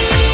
me.